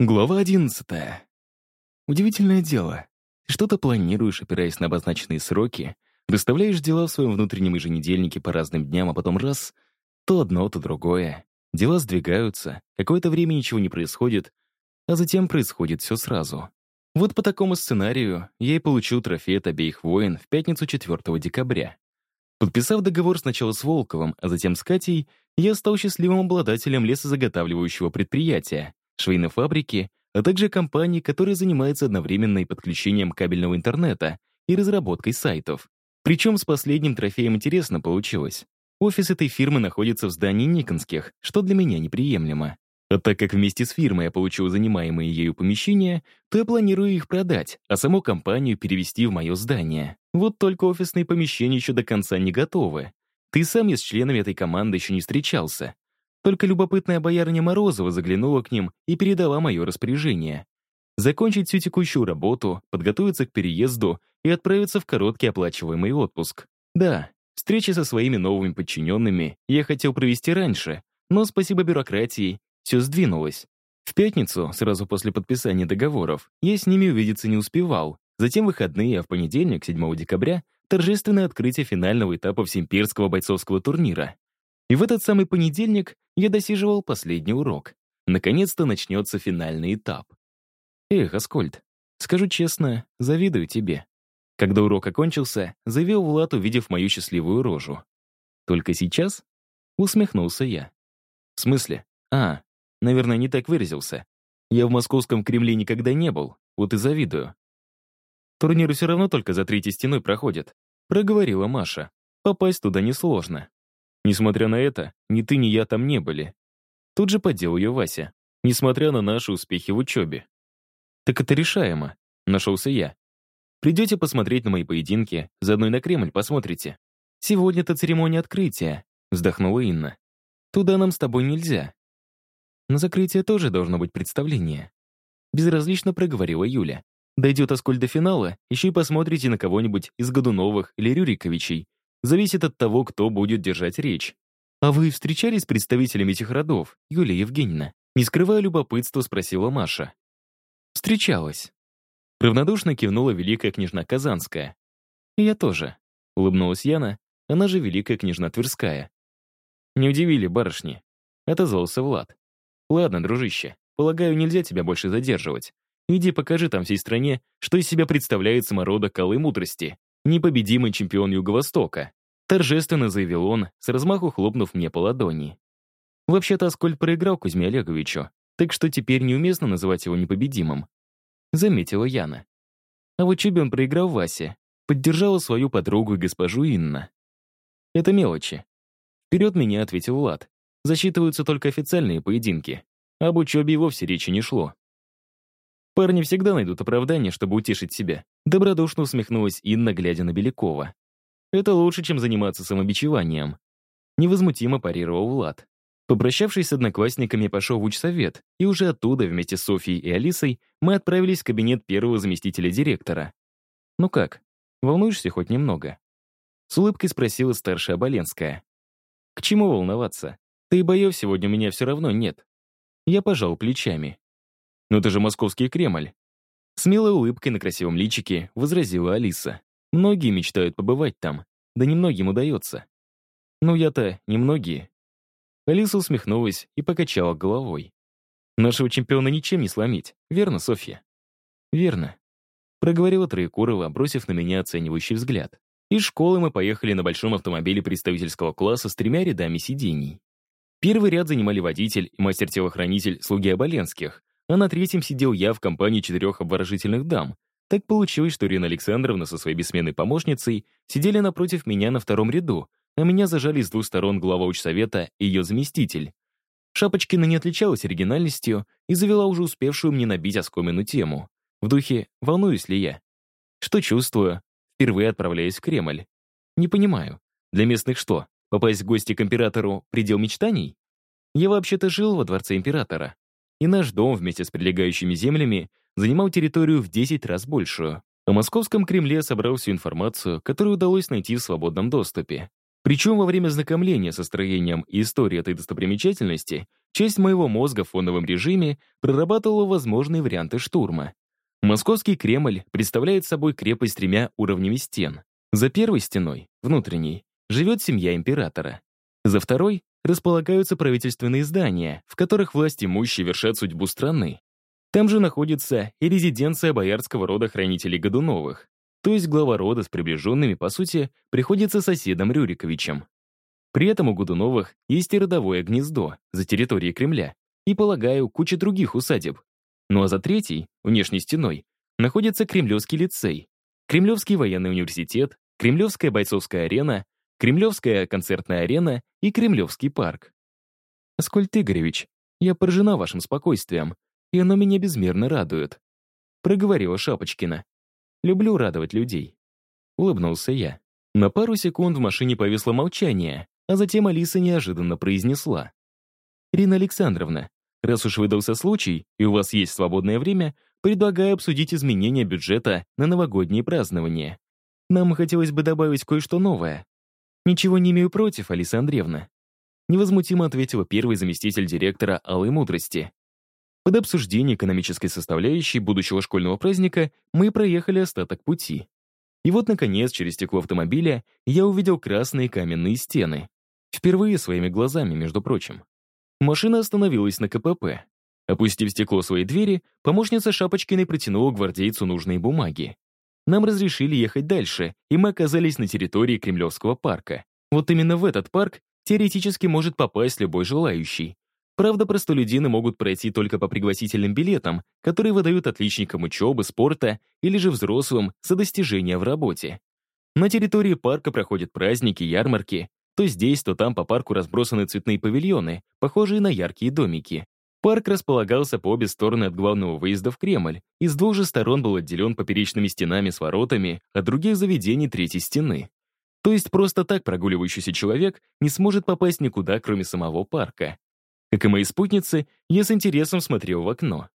Глава одиннадцатая. Удивительное дело. Что-то планируешь, опираясь на обозначенные сроки, расставляешь дела в своем внутреннем еженедельнике по разным дням, а потом раз — то одно, то другое. Дела сдвигаются, какое-то время ничего не происходит, а затем происходит все сразу. Вот по такому сценарию я и получил трофей от обеих войн в пятницу 4 декабря. Подписав договор сначала с Волковым, а затем с Катей, я стал счастливым обладателем лесозаготавливающего предприятия, швейной фабрики, а также компании, которая занимается одновременной подключением кабельного интернета и разработкой сайтов. Причем с последним трофеем интересно получилось. Офис этой фирмы находится в здании Никонских, что для меня неприемлемо. А так как вместе с фирмой я получил занимаемые ею помещения, то я планирую их продать, а саму компанию перевести в мое здание. Вот только офисные помещения еще до конца не готовы. Ты сам я с членами этой команды еще не встречался. Только любопытная боярня Морозова заглянула к ним и передала мое распоряжение. Закончить всю текущую работу, подготовиться к переезду и отправиться в короткий оплачиваемый отпуск. Да, встречи со своими новыми подчиненными я хотел провести раньше, но спасибо бюрократии все сдвинулось. В пятницу, сразу после подписания договоров, я с ними увидеться не успевал. Затем выходные, а в понедельник, 7 декабря, торжественное открытие финального этапа всеимперского бойцовского турнира. И в этот самый понедельник я досиживал последний урок. Наконец-то начнется финальный этап. Эх, Аскольд, скажу честно, завидую тебе. Когда урок окончился, заявил Влад, увидев мою счастливую рожу. Только сейчас? Усмехнулся я. В смысле? А, наверное, не так выразился. Я в московском Кремле никогда не был, вот и завидую. Турниры все равно только за третьей стеной проходят, проговорила Маша. Попасть туда несложно. Несмотря на это, ни ты, ни я там не были. Тут же поддел ее Вася, несмотря на наши успехи в учебе. Так это решаемо, нашелся я. Придете посмотреть на мои поединки, заодно и на Кремль посмотрите. Сегодня-то церемония открытия, вздохнула Инна. Туда нам с тобой нельзя. На закрытие тоже должно быть представление. Безразлично проговорила Юля. Дойдет Аскольд до финала, еще и посмотрите на кого-нибудь из Годуновых или Рюриковичей, зависит от того, кто будет держать речь. А вы встречались с представителями этих родов, Юлия Евгеньевна? Не скрывая любопытства, спросила Маша. Встречалась. Равнодушно кивнула великая княжна Казанская. я тоже. Улыбнулась Яна, она же великая княжна Тверская. Не удивили барышни. Отозвался Влад. Ладно, дружище, полагаю, нельзя тебя больше задерживать. Иди покажи там всей стране, что из себя представляет самородок Колы Мудрости непобедимый чемпион Юго-Востока», торжественно заявил он, с размаху хлопнув мне по ладони. Вообще-то Аскольд проиграл Кузьме Олеговичу, так что теперь неуместно называть его непобедимым. Заметила Яна. А в учебе он проиграл Васе, поддержала свою подругу госпожу Инна. Это мелочи. Вперед меня ответил Влад. Засчитываются только официальные поединки. Об учебе и вовсе речи не шло. Парни всегда найдут оправдание, чтобы утешить себя. Добродушно усмехнулась Инна, глядя на Белякова. Это лучше, чем заниматься самобичеванием. Невозмутимо парировал Влад. Попрощавшись с одноклассниками, пошел в учсовет, и уже оттуда, вместе с Софией и Алисой, мы отправились в кабинет первого заместителя директора. «Ну как, волнуешься хоть немного?» С улыбкой спросила старшая Оболенская. «К чему волноваться? Ты и боев сегодня у меня все равно нет». Я пожал плечами. «Но это же московский Кремль». С милой улыбкой на красивом личике возразила Алиса. «Многие мечтают побывать там, да немногим удается». «Ну я-то немногие». Алиса усмехнулась и покачала головой. «Нашего чемпиона ничем не сломить, верно, Софья?» «Верно», — проговорила Троекурова, бросив на меня оценивающий взгляд. Из школы мы поехали на большом автомобиле представительского класса с тремя рядами сидений. Первый ряд занимали водитель и мастер-телохранитель слуги Оболенских, а на третьем сидел я в компании четырех обворожительных дам. Так получилось, что Ирина Александровна со своей бессменной помощницей сидели напротив меня на втором ряду, а меня зажали с двух сторон глава учсовета и ее заместитель. Шапочкина не отличалась оригинальностью и завела уже успевшую мне набить оскомину тему. В духе «волнуюсь ли я?» Что чувствую, впервые отправляясь в Кремль. Не понимаю, для местных что, попасть в гости к императору — предел мечтаний? Я вообще-то жил во дворце императора, и наш дом вместе с прилегающими землями занимал территорию в 10 раз большую. О московском Кремле собрал всю информацию, которую удалось найти в свободном доступе. Причем во время знакомления со строением и историей этой достопримечательности часть моего мозга в фоновом режиме прорабатывала возможные варианты штурма. Московский Кремль представляет собой крепость с тремя уровнями стен. За первой стеной, внутренней, живет семья императора. За второй располагаются правительственные здания, в которых власть имущие вершат судьбу страны. Там же находится и резиденция боярского рода хранителей Годуновых, то есть глава рода с приближенными, по сути, приходится соседом Рюриковичем. При этом у Годуновых есть и родовое гнездо за территорией Кремля и, полагаю, куча других усадеб. Ну а за третьей, внешней стеной, находится Кремлевский лицей, Кремлевский военный университет, Кремлевская бойцовская арена, Кремлевская концертная арена и Кремлевский парк. Аскольд Игоревич, я поражена вашим спокойствием, и оно меня безмерно радует. Проговорила Шапочкина. Люблю радовать людей. Улыбнулся я. На пару секунд в машине повисло молчание, а затем Алиса неожиданно произнесла. «Ирина Александровна, раз уж выдался случай, и у вас есть свободное время, предлагаю обсудить изменения бюджета на новогодние празднования. Нам хотелось бы добавить кое-что новое. Ничего не имею против, Алиса Андреевна. Невозмутимо ответила первый заместитель директора Алой Мудрости. Под обсуждение экономической составляющей будущего школьного праздника мы проехали остаток пути. И вот, наконец, через стекло автомобиля я увидел красные каменные стены. Впервые своими глазами, между прочим. Машина остановилась на КПП. Опустив стекло своей двери, помощница Шапочкиной протянула гвардейцу нужные бумаги. Нам разрешили ехать дальше, и мы оказались на территории Кремлевского парка. Вот именно в этот парк теоретически может попасть любой желающий. Правда, простолюдины могут пройти только по пригласительным билетам, которые выдают отличникам учебы, спорта или же взрослым за достижения в работе. На территории парка проходят праздники, ярмарки. То здесь, то там по парку разбросаны цветные павильоны, похожие на яркие домики. Парк располагался по обе стороны от главного выезда в Кремль и с двух же сторон был отделен поперечными стенами с воротами от других заведений третьей стены. То есть просто так прогуливающийся человек не сможет попасть никуда, кроме самого парка. Как и мои спутницы, я с интересом смотрел в окно.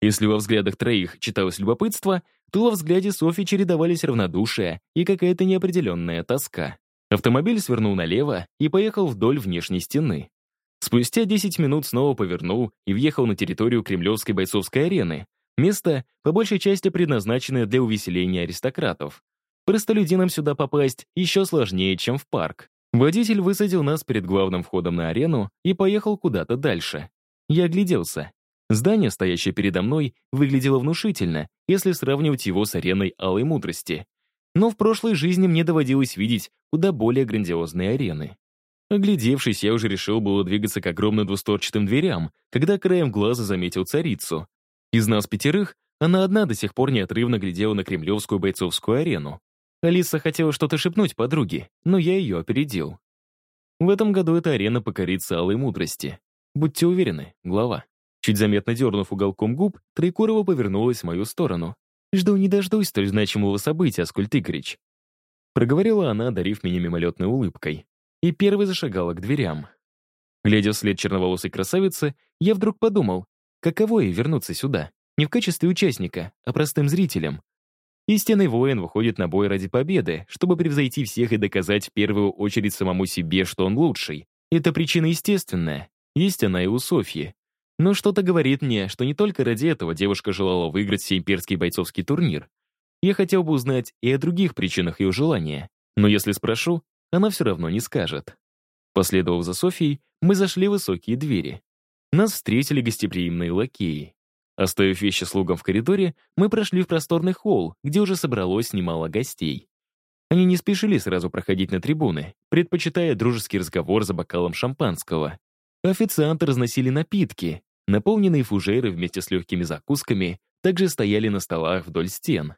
Если во взглядах троих читалось любопытство, то во взгляде Софи чередовались равнодушие и какая-то неопределенная тоска. Автомобиль свернул налево и поехал вдоль внешней стены. Спустя 10 минут снова повернул и въехал на территорию Кремлевской бойцовской арены, место, по большей части предназначенное для увеселения аристократов. Простолюдинам сюда попасть еще сложнее, чем в парк. Водитель высадил нас перед главным входом на арену и поехал куда-то дальше. Я огляделся. Здание, стоящее передо мной, выглядело внушительно, если сравнивать его с ареной Алой Мудрости. Но в прошлой жизни мне доводилось видеть куда более грандиозные арены. Оглядевшись, я уже решил было двигаться к огромным двусторчатым дверям, когда краем глаза заметил царицу. Из нас пятерых она одна до сих пор неотрывно глядела на кремлевскую бойцовскую арену. Алиса хотела что-то шепнуть подруге, но я ее опередил. В этом году эта арена покорится алой мудрости. Будьте уверены, глава. Чуть заметно дернув уголком губ, Троекурова повернулась в мою сторону. «Жду не дождусь столь значимого события, Игоревич». Проговорила она, одарив меня мимолетной улыбкой. И первой зашагала к дверям. Глядя вслед черноволосой красавицы, я вдруг подумал, каково ей вернуться сюда, не в качестве участника, а простым зрителем, Истинный воин выходит на бой ради победы, чтобы превзойти всех и доказать в первую очередь самому себе, что он лучший. Это причина естественная. Есть она и у Софьи. Но что-то говорит мне, что не только ради этого девушка желала выиграть всеимперский бойцовский турнир. Я хотел бы узнать и о других причинах ее желания. Но если спрошу, она все равно не скажет. Последовав за Софьей, мы зашли в высокие двери. Нас встретили гостеприимные лакеи. Оставив вещи слугам в коридоре, мы прошли в просторный холл, где уже собралось немало гостей. Они не спешили сразу проходить на трибуны, предпочитая дружеский разговор за бокалом шампанского. Официанты разносили напитки, наполненные фужеры вместе с легкими закусками также стояли на столах вдоль стен.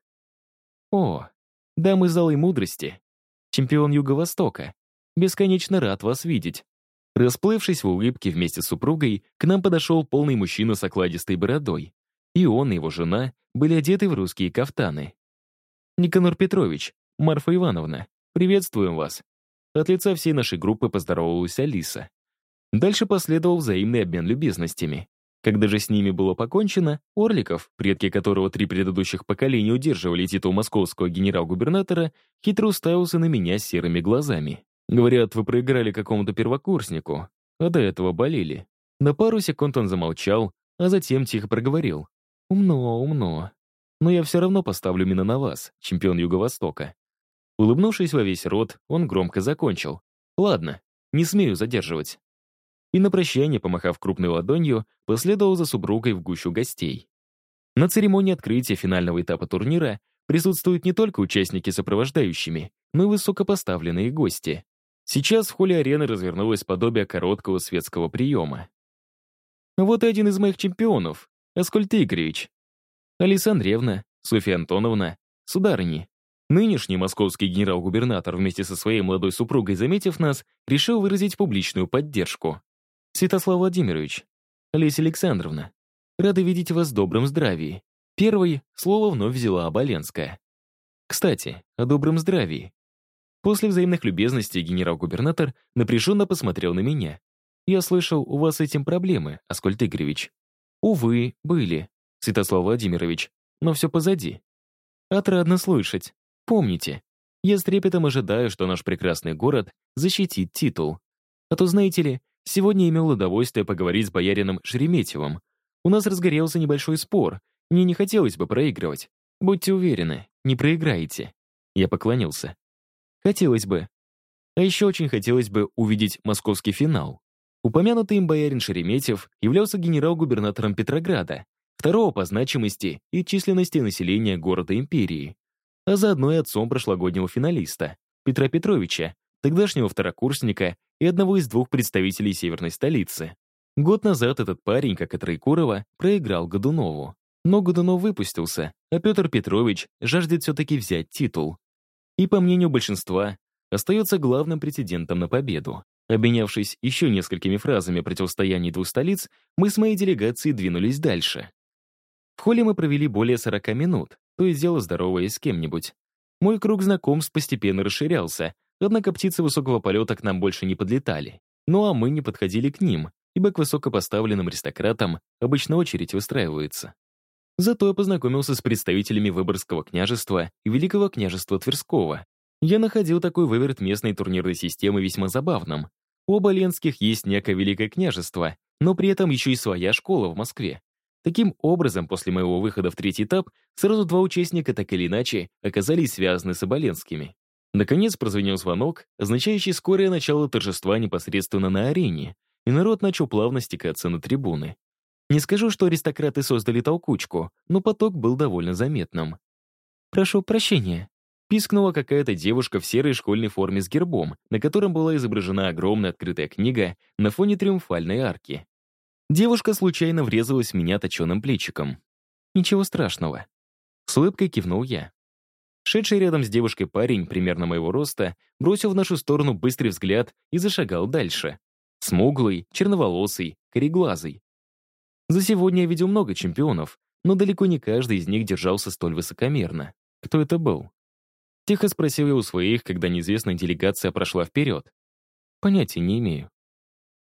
О, дамы залы мудрости, чемпион Юго-Востока, бесконечно рад вас видеть. Расплывшись в улыбке вместе с супругой, к нам подошел полный мужчина с окладистой бородой. И он, и его жена были одеты в русские кафтаны. «Никанор Петрович, Марфа Ивановна, приветствуем вас». От лица всей нашей группы поздоровалась Алиса. Дальше последовал взаимный обмен любезностями. Когда же с ними было покончено, Орликов, предки которого три предыдущих поколения удерживали титул московского генерал-губернатора, хитро уставился на меня серыми глазами. Говорят, вы проиграли какому-то первокурснику, а до этого болели. На пару секунд он замолчал, а затем тихо проговорил. «Умно, умно. Но я все равно поставлю именно на вас, чемпион Юго-Востока». Улыбнувшись во весь рот, он громко закончил. «Ладно, не смею задерживать». И на прощание, помахав крупной ладонью, последовал за супругой в гущу гостей. На церемонии открытия финального этапа турнира присутствуют не только участники сопровождающими, но и высокопоставленные гости. Сейчас в холле арены развернулось подобие короткого светского приема. Вот и один из моих чемпионов, Аскольд Игоревич. Алиса Андреевна, Софья Антоновна, сударыни. Нынешний московский генерал-губернатор вместе со своей молодой супругой, заметив нас, решил выразить публичную поддержку. Святослав Владимирович, Олеся Александровна, рады видеть вас в добром здравии. Первой слово вновь взяла Оболенская. Кстати, о добром здравии. После взаимных любезностей генерал-губернатор напряженно посмотрел на меня. «Я слышал, у вас с этим проблемы, Аскольд Игоревич». «Увы, были, Святослав Владимирович, но все позади». «Отрадно слышать. Помните, я с трепетом ожидаю, что наш прекрасный город защитит титул. А то, знаете ли, сегодня имел удовольствие поговорить с боярином Шереметьевым. У нас разгорелся небольшой спор. Мне не хотелось бы проигрывать. Будьте уверены, не проиграете». Я поклонился. Хотелось бы. А еще очень хотелось бы увидеть московский финал. Упомянутый им боярин Шереметьев являлся генерал-губернатором Петрограда, второго по значимости и численности населения города-империи, а заодно и отцом прошлогоднего финалиста, Петра Петровича, тогдашнего второкурсника и одного из двух представителей северной столицы. Год назад этот парень, как и Троекурова, проиграл Годунову. Но Годунов выпустился, а Петр Петрович жаждет все-таки взять титул и, по мнению большинства, остается главным претендентом на победу. Обменявшись еще несколькими фразами о противостоянии двух столиц, мы с моей делегацией двинулись дальше. В холле мы провели более 40 минут, то и дело здороваясь с кем-нибудь. Мой круг знакомств постепенно расширялся, однако птицы высокого полета к нам больше не подлетали. Ну а мы не подходили к ним, ибо к высокопоставленным аристократам обычно очередь выстраивается. Зато я познакомился с представителями Выборгского княжества и Великого княжества Тверского. Я находил такой выверт местной турнирной системы весьма забавным. У Оболенских есть некое Великое княжество, но при этом еще и своя школа в Москве. Таким образом, после моего выхода в третий этап, сразу два участника так или иначе оказались связаны с Оболенскими. Наконец прозвенел звонок, означающий скорое начало торжества непосредственно на арене, и народ начал плавно стекаться на трибуны. Не скажу, что аристократы создали толкучку, но поток был довольно заметным. «Прошу прощения», — пискнула какая-то девушка в серой школьной форме с гербом, на котором была изображена огромная открытая книга на фоне триумфальной арки. Девушка случайно врезалась в меня точеным плечиком. «Ничего страшного». С улыбкой кивнул я. Шедший рядом с девушкой парень, примерно моего роста, бросил в нашу сторону быстрый взгляд и зашагал дальше. Смуглый, черноволосый, кореглазый. За сегодня я видел много чемпионов, но далеко не каждый из них держался столь высокомерно. Кто это был? Тихо спросил я у своих, когда неизвестная делегация прошла вперед. Понятия не имею.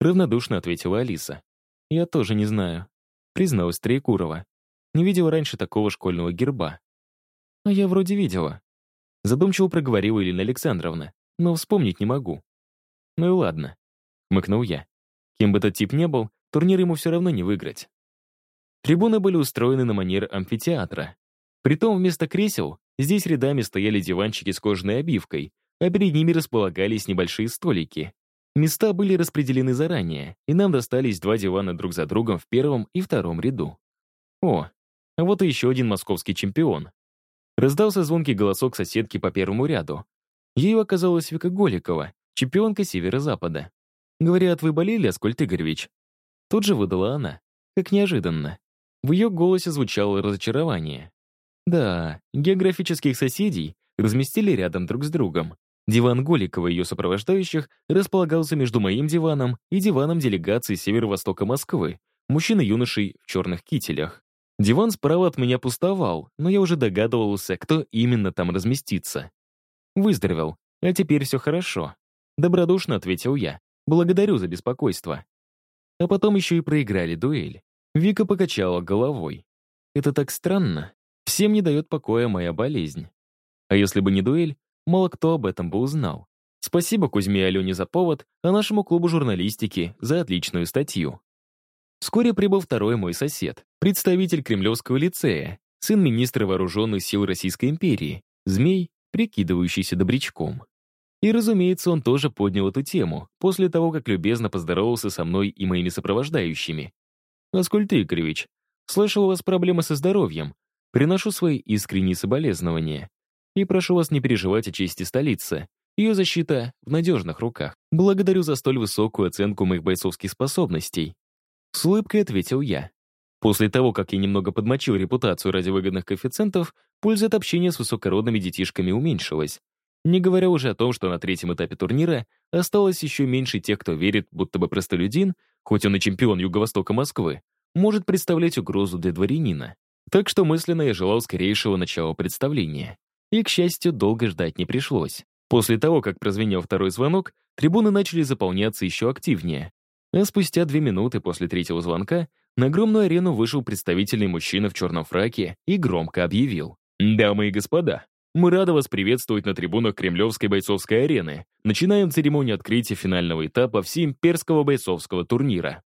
Равнодушно ответила Алиса. Я тоже не знаю. Призналась Троекурова. Не видела раньше такого школьного герба. Я вроде видела. Задумчиво проговорила Елена Александровна, но вспомнить не могу. Ну и ладно. Мыкнул я. Кем бы этот тип не был, турнир ему все равно не выиграть. Трибуны были устроены на манер амфитеатра. Притом вместо кресел здесь рядами стояли диванчики с кожаной обивкой, а перед ними располагались небольшие столики. Места были распределены заранее, и нам достались два дивана друг за другом в первом и втором ряду. О, а вот и еще один московский чемпион. Раздался звонкий голосок соседки по первому ряду. Ею оказалась Вика Голикова, чемпионка Северо-Запада. «Говорят, вы болели, Аскольд Игоревич?» Тут же выдала она, как неожиданно. В ее голосе звучало разочарование. Да, географических соседей разместили рядом друг с другом. Диван Голикова и ее сопровождающих располагался между моим диваном и диваном делегации северо-востока Москвы, мужчины-юношей в черных кителях. Диван справа от меня пустовал, но я уже догадывался, кто именно там разместится. Выздоровел, а теперь все хорошо. Добродушно ответил я. Благодарю за беспокойство. А потом еще и проиграли дуэль. Вика покачала головой. Это так странно. Всем не дает покоя моя болезнь. А если бы не дуэль, мало кто об этом бы узнал. Спасибо Кузьме и Алене за повод, а нашему клубу журналистики за отличную статью. Вскоре прибыл второй мой сосед, представитель Кремлевского лицея, сын министра вооруженных сил Российской империи, змей, прикидывающийся добрячком. И, разумеется, он тоже поднял эту тему, после того, как любезно поздоровался со мной и моими сопровождающими. «Аскольд Игоревич, слышал, у вас проблемы со здоровьем. Приношу свои искренние соболезнования. И прошу вас не переживать о чести столицы. Ее защита в надежных руках. Благодарю за столь высокую оценку моих бойцовских способностей». С улыбкой ответил я. После того, как я немного подмочил репутацию ради выгодных коэффициентов, польза от общения с высокородными детишками уменьшилась. Не говоря уже о том, что на третьем этапе турнира осталось еще меньше тех, кто верит, будто бы простолюдин, хоть он и чемпион Юго-Востока Москвы, может представлять угрозу для дворянина. Так что мысленно я желал скорейшего начала представления. И, к счастью, долго ждать не пришлось. После того, как прозвенел второй звонок, трибуны начали заполняться еще активнее. А спустя две минуты после третьего звонка на огромную арену вышел представительный мужчина в черном фраке и громко объявил. «Дамы и господа, мы рады вас приветствовать на трибунах Кремлевской бойцовской арены. Начинаем церемонию открытия финального этапа всеимперского бойцовского турнира.